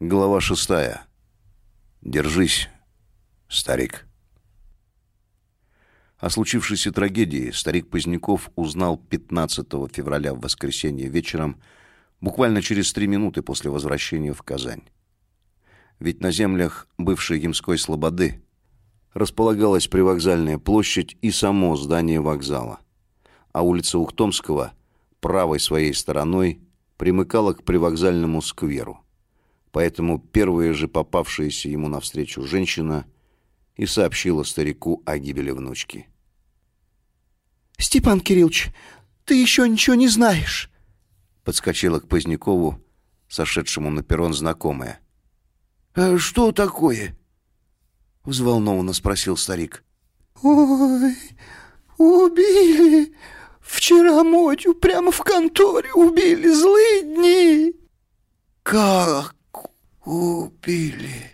Глава шестая. Держись, старик. О случившейся трагедии старик Поздняков узнал 15 февраля в воскресенье вечером, буквально через три минуты после возвращения в Казань. Ведь на землях бывшей Ямской Слободы располагалась привокзальная площадь и само здание вокзала, а улица Ухтомского правой своей стороной примыкала к привокзальному скверу. Поэтому первая же попавшаяся ему навстречу женщина и сообщила старику о гибели внучки. «Степан Кириллович, ты еще ничего не знаешь!» Подскочила к Позднякову, сошедшему на перрон знакомая. «А что такое?» Взволнованно спросил старик. «Ой, убили! Вчера Мотю прямо в конторе убили, злые дни!» «Как убили?»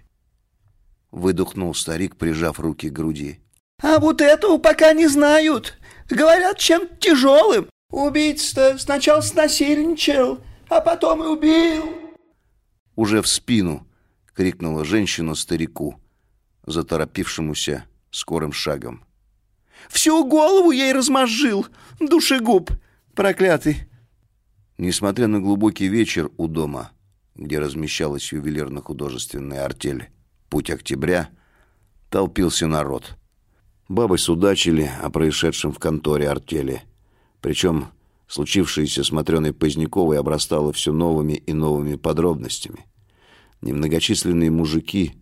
Выдохнул старик, прижав руки к груди. «А вот этого пока не знают. Говорят, чем тяжелым. Убийца-то сначала снасильничал, а потом и убил». Уже в спину крикнула женщина старику, заторопившемуся скорым шагом. «Всю голову ей размозжил, душегуб проклятый!» Несмотря на глубокий вечер у дома, где размещалась ювелирно-художественная артель «Путь октября», толпился народ. Бабы судачили о происшедшем в конторе артели. Причем случившееся с Матрёной Поздняковой обрастало все новыми и новыми подробностями. Немногочисленные мужики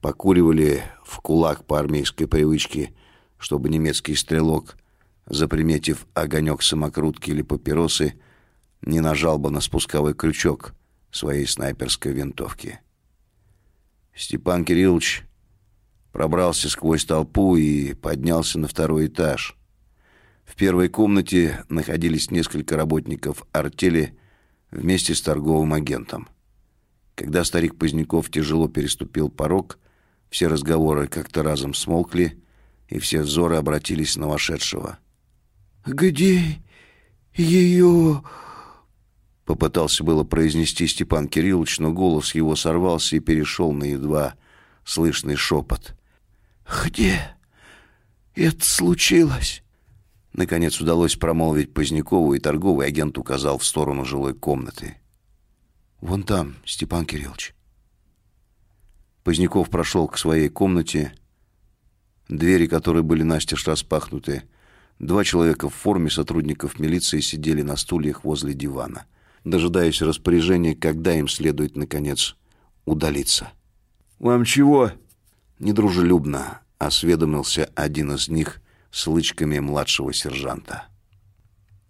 покуривали в кулак по армейской привычке, чтобы немецкий стрелок, заприметив огонек самокрутки или папиросы, не нажал бы на спусковой крючок своей снайперской винтовки. Степан Кириллович пробрался сквозь толпу и поднялся на второй этаж. В первой комнате находились несколько работников артели вместе с торговым агентом. Когда старик Поздняков тяжело переступил порог, все разговоры как-то разом смолкли, и все взоры обратились на вошедшего. «Где ее...» Попытался было произнести Степан Кириллович, но голос его сорвался и перешел на едва слышный шепот. «Где это случилось?» Наконец удалось промолвить Позднякову, и торговый агент указал в сторону жилой комнаты. Вон там, Степан Кириллович. Поздняков прошел к своей комнате, двери которой были настежь распахнуты. Два человека в форме сотрудников милиции сидели на стульях возле дивана, дожидаясь распоряжения, когда им следует, наконец, удалиться. «Вам чего?» Недружелюбно осведомился один из них с лычками младшего сержанта.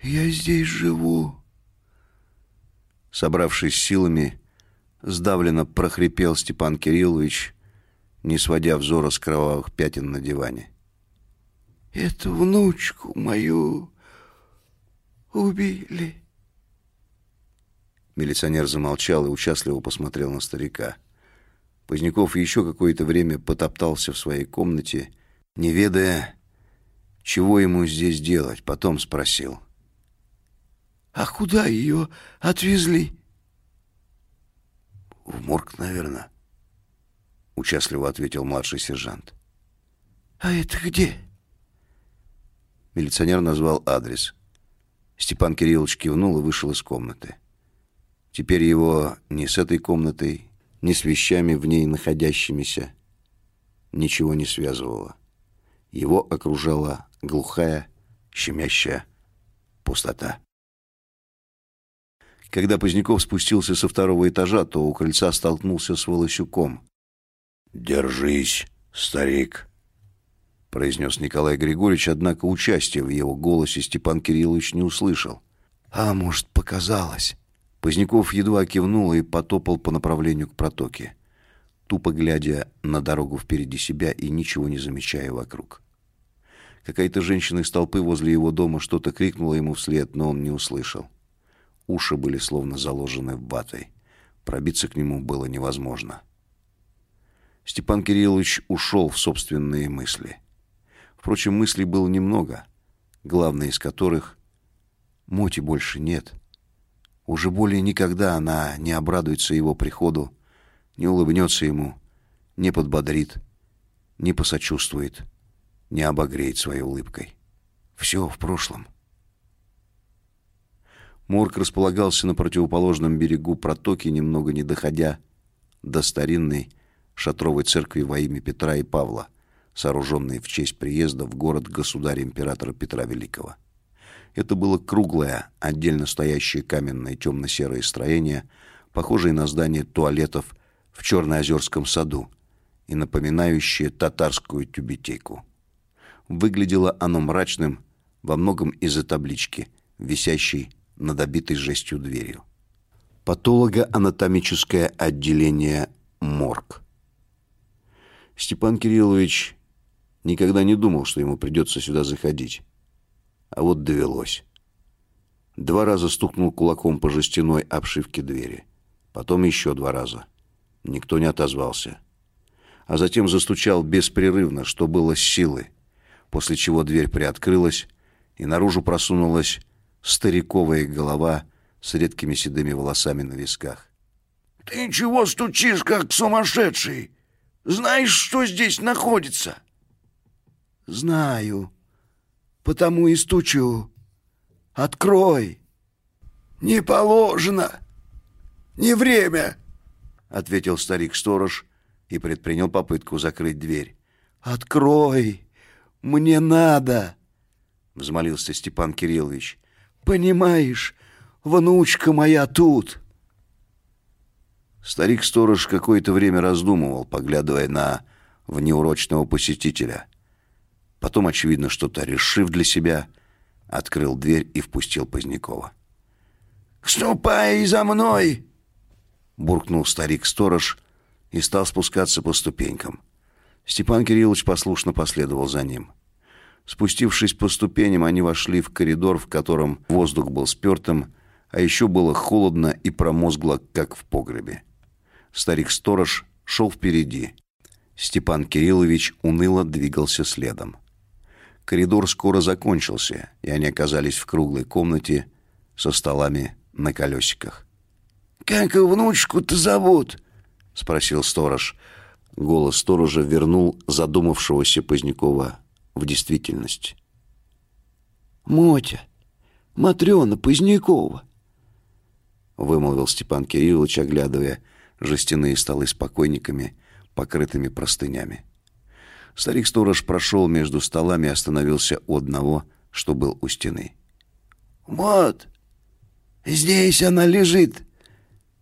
«Я здесь живу», Собравшись силами, сдавленно прохрипел Степан Кириллович, не сводя взора с кровавых пятен на диване. «Эту внучку мою убили». Милиционер замолчал и участливо посмотрел на старика. Поздняков еще какое-то время потоптался в своей комнате, не ведая, чего ему здесь делать, потом спросил. А куда ее отвезли? В морг, наверное, участливо ответил младший сержант. А это где? Милиционер назвал адрес. Степан Кириллович кивнул и вышел из комнаты. Теперь его ни с этой комнатой, ни с вещами в ней находящимися ничего не связывало. Его окружала глухая, щемящая пустота. Когда Поздняков спустился со второго этажа, то у крыльца столкнулся с Волосюком. «Держись, старик», — произнес Николай Григорьевич, однако участия в его голосе Степан Кириллович не услышал. «А, может, показалось?» Поздняков едва кивнул и потопал по направлению к протоке, тупо глядя на дорогу впереди себя и ничего не замечая вокруг. Какая-то женщина из толпы возле его дома что-то крикнула ему вслед, но он не услышал. Уши были словно заложены ватой. Пробиться к нему было невозможно. Степан Кириллович ушел в собственные мысли. Впрочем, мыслей было немного, главное из которых Моти больше нет. Уже более никогда она не обрадуется его приходу, не улыбнется ему, не подбодрит, не посочувствует, не обогреет своей улыбкой. Все в прошлом. Морг располагался на противоположном берегу протоки, немного не доходя до старинной шатровой церкви во имя Петра и Павла, сооруженной в честь приезда в город государя-императора Петра Великого. Это было круглое, отдельно стоящее каменное темно-серое строение, похожее на здание туалетов в Черноозерском саду и напоминающее татарскую тюбетейку. Выглядело оно мрачным во многом из-за таблички, висящей над обитой жестью дверью. Патологоанатомическое отделение морг. Степан Кириллович никогда не думал, что ему придется сюда заходить. А вот довелось. Два раза стукнул кулаком по жестяной обшивке двери. Потом еще два раза. Никто не отозвался. А затем застучал беспрерывно, что было с силы, после чего дверь приоткрылась, и наружу просунулась стариковая голова с редкими седыми волосами на висках. «Ты чего стучишь, как сумасшедший? Знаешь, что здесь находится?» «Знаю», потому и стучу. Открой!» «Не положено! Не время!» — ответил старик-сторож и предпринял попытку закрыть дверь. «Открой! Мне надо!» — взмолился Степан Кириллович. «Понимаешь, внучка моя тут!» Старик-сторож какое-то время раздумывал, поглядывая на внеурочного посетителя. Потом, очевидно, что-то решив для себя, открыл дверь и впустил Позднякова. «Ступай за мной!» буркнул старик-сторож и стал спускаться по ступенькам. Степан Кириллович послушно последовал за ним. Спустившись по ступеням, они вошли в коридор, в котором воздух был спертым, а еще было холодно и промозгло, как в погребе. Старик-сторож шел впереди. Степан Кириллович уныло двигался следом. Коридор скоро закончился, и они оказались в круглой комнате со столами на колесиках. «Как внучку-то зовут?» — спросил сторож. Голос сторожа вернул задумавшегося Позднякова в действительность. «Мотя, Матрена Позднякова», — вымолвил Степан Кириллович, оглядывая жестяные столы с покойниками, покрытыми простынями. Старик-сторож прошел между столами и остановился у одного, что был у стены. «Вот, здесь она лежит,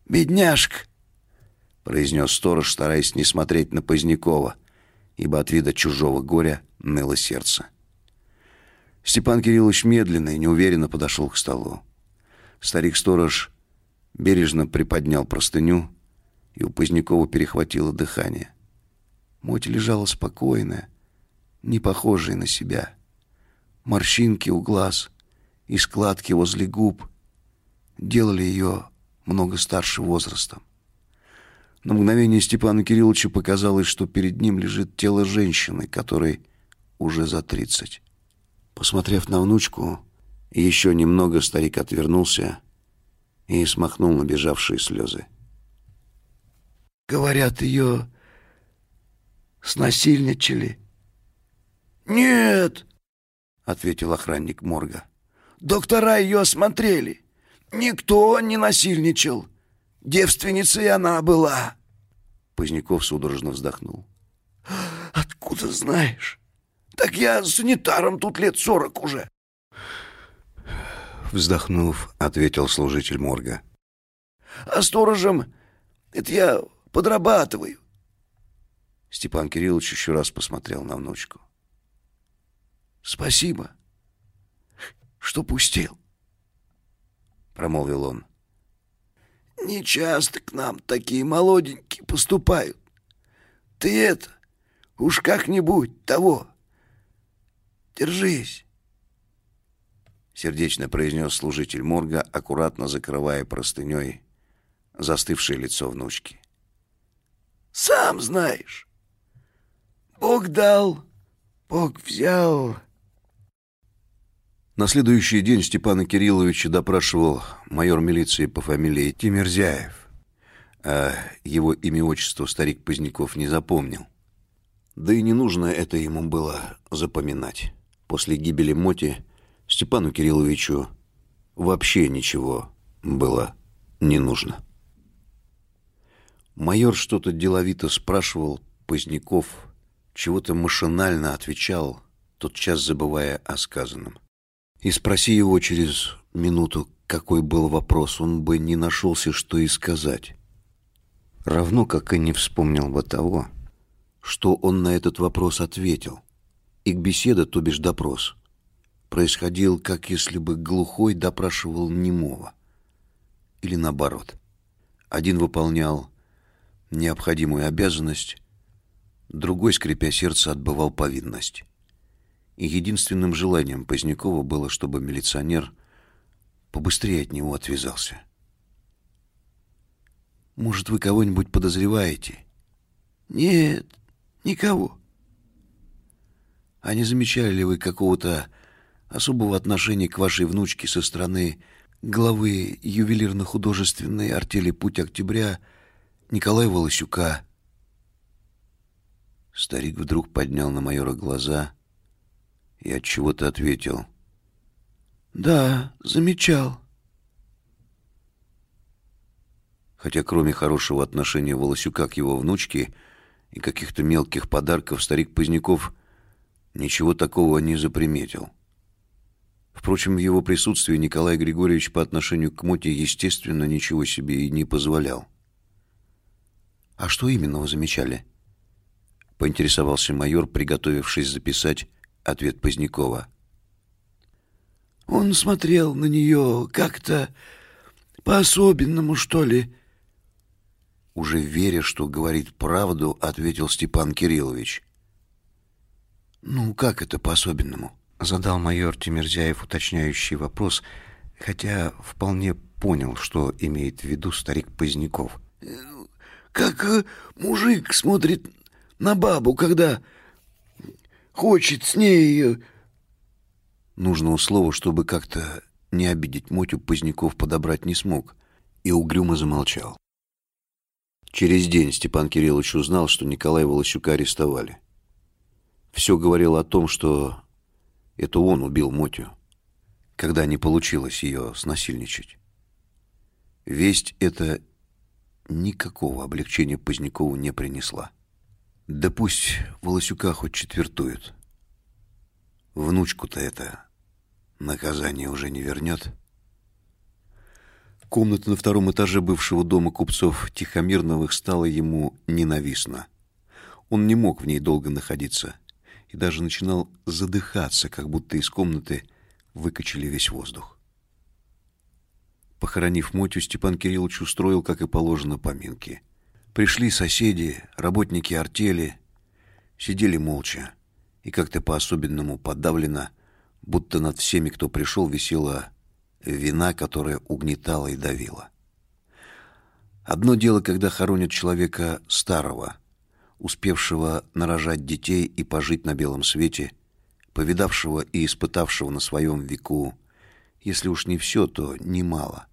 бедняжка», — произнес сторож, стараясь не смотреть на Позднякова, ибо от вида чужого горя ныло сердце. Степан Кириллович медленно и неуверенно подошел к столу. Старик-сторож бережно приподнял простыню, и у Позднякова перехватило дыхание — Мотя лежала спокойная, не похожая на себя. Морщинки у глаз и складки возле губ делали ее много старше возрастом. На мгновение Степану Кирилловичу показалось, что перед ним лежит тело женщины, которой уже за тридцать. Посмотрев на внучку, еще немного старик отвернулся и смахнул набежавшие слезы. «Говорят, ее снасильничали. «Нет», — ответил охранник морга. «Доктора ее осмотрели. Никто не насильничал. Девственницей она была». Поздняков судорожно вздохнул. «Откуда знаешь? Так я санитаром тут лет сорок уже». Вздохнув, ответил служитель морга. «А сторожем это я подрабатываю. Степан Кириллович еще раз посмотрел на внучку. «Спасибо, что пустил», — промолвил он. «Не часто к нам такие молоденькие поступают. Ты это, уж как-нибудь того. Держись». Сердечно произнес служитель морга, аккуратно закрывая простыней застывшее лицо внучки. «Сам знаешь». Бог дал, Бог взял. На следующий день Степана Кирилловича допрашивал майор милиции по фамилии Тимирзяев. а его имя-отчество старик Поздняков не запомнил. Да и не нужно это ему было запоминать. После гибели Моти Степану Кирилловичу вообще ничего было не нужно. Майор что-то деловито спрашивал, Поздняков чего-то машинально отвечал, тотчас забывая о сказанном. И спроси его через минуту, какой был вопрос, он бы не нашелся, что и сказать. Равно как и не вспомнил бы того, что он на этот вопрос ответил. И к беседе, то бишь допрос, происходил, как если бы глухой допрашивал немого. Или наоборот. Один выполнял необходимую обязанность, другой, скрипя сердце, отбывал повинность. И единственным желанием Позднякова было, чтобы милиционер побыстрее от него отвязался. «Может, вы кого-нибудь подозреваете?» «Нет, никого». «А не замечали ли вы какого-то особого отношения к вашей внучке со стороны главы ювелирно-художественной артели «Путь Октября» Николая Волосюка?» Старик вдруг поднял на майора глаза и от чего-то ответил. «Да, замечал». Хотя кроме хорошего отношения Волосюка к его внучке и каких-то мелких подарков, старик Поздняков ничего такого не заприметил. Впрочем, в его присутствии Николай Григорьевич по отношению к Моте, естественно, ничего себе и не позволял. «А что именно вы замечали?» Поинтересовался майор, приготовившись записать ответ Позднякова. Он смотрел на нее как-то по-особенному, что ли. Уже веря, что говорит правду, ответил Степан Кириллович. Ну, как это по-особенному? Задал майор Тимирзяев уточняющий вопрос, хотя вполне понял, что имеет в виду старик Поздняков. Как э, мужик смотрит на бабу, когда хочет с ней... Нужного слова, чтобы как-то не обидеть Мотю, Поздняков подобрать не смог и угрюмо замолчал. Через день Степан Кириллович узнал, что Николая Волосюка арестовали. Все говорило о том, что это он убил Мотю, когда не получилось ее снасильничать. Весть эта никакого облегчения Позднякову не принесла. Да пусть Волосюка хоть четвертуют. Внучку-то это наказание уже не вернет. Комната на втором этаже бывшего дома купцов Тихомирновых стала ему ненавистна. Он не мог в ней долго находиться и даже начинал задыхаться, как будто из комнаты выкачали весь воздух. Похоронив Мотю, Степан Кириллович устроил, как и положено, поминки — Пришли соседи, работники артели, сидели молча. И как-то по-особенному подавленно, будто над всеми, кто пришел, висела вина, которая угнетала и давила. Одно дело, когда хоронят человека старого, успевшего нарожать детей и пожить на белом свете, повидавшего и испытавшего на своем веку, если уж не все, то немало,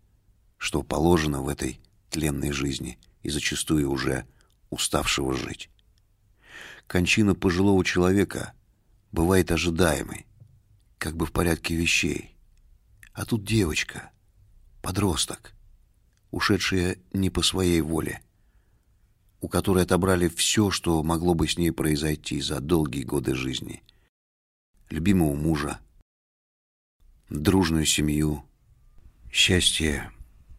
что положено в этой тленной жизни — и зачастую уже уставшего жить. Кончина пожилого человека бывает ожидаемой, как бы в порядке вещей. А тут девочка, подросток, ушедшая не по своей воле, у которой отобрали все, что могло бы с ней произойти за долгие годы жизни. Любимого мужа, дружную семью, счастье,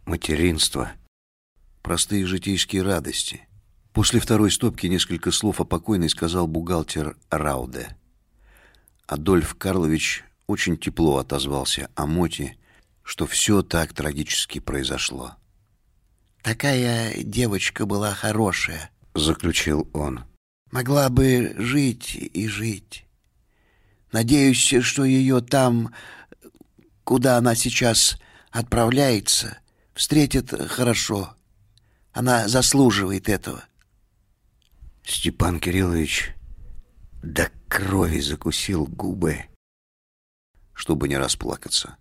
материнство — простые житейские радости. После второй стопки несколько слов о покойной сказал бухгалтер Рауде. Адольф Карлович очень тепло отозвался о Моте, что все так трагически произошло. «Такая девочка была хорошая», — заключил он. «Могла бы жить и жить. Надеюсь, что ее там, куда она сейчас отправляется, встретят хорошо. Она заслуживает этого. Степан Кириллович до крови закусил губы, чтобы не расплакаться.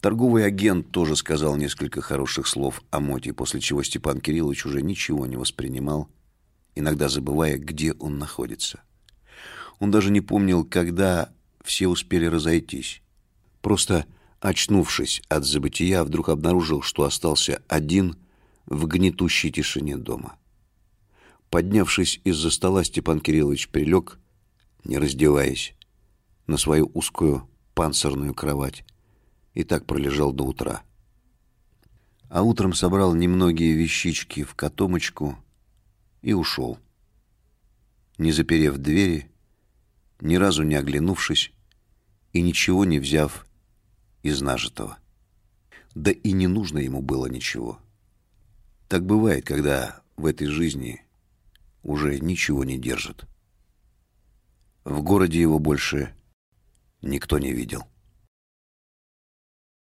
Торговый агент тоже сказал несколько хороших слов о Моте, после чего Степан Кириллович уже ничего не воспринимал, иногда забывая, где он находится. Он даже не помнил, когда все успели разойтись. Просто, очнувшись от забытия, вдруг обнаружил, что остался один в гнетущей тишине дома. Поднявшись из-за стола, Степан Кириллович прилег, не раздеваясь, на свою узкую панцирную кровать и так пролежал до утра. А утром собрал немногие вещички в котомочку и ушел. Не заперев двери, ни разу не оглянувшись и ничего не взяв из нажитого. Да и не нужно ему было ничего. Так бывает, когда в этой жизни уже ничего не держит. В городе его больше никто не видел.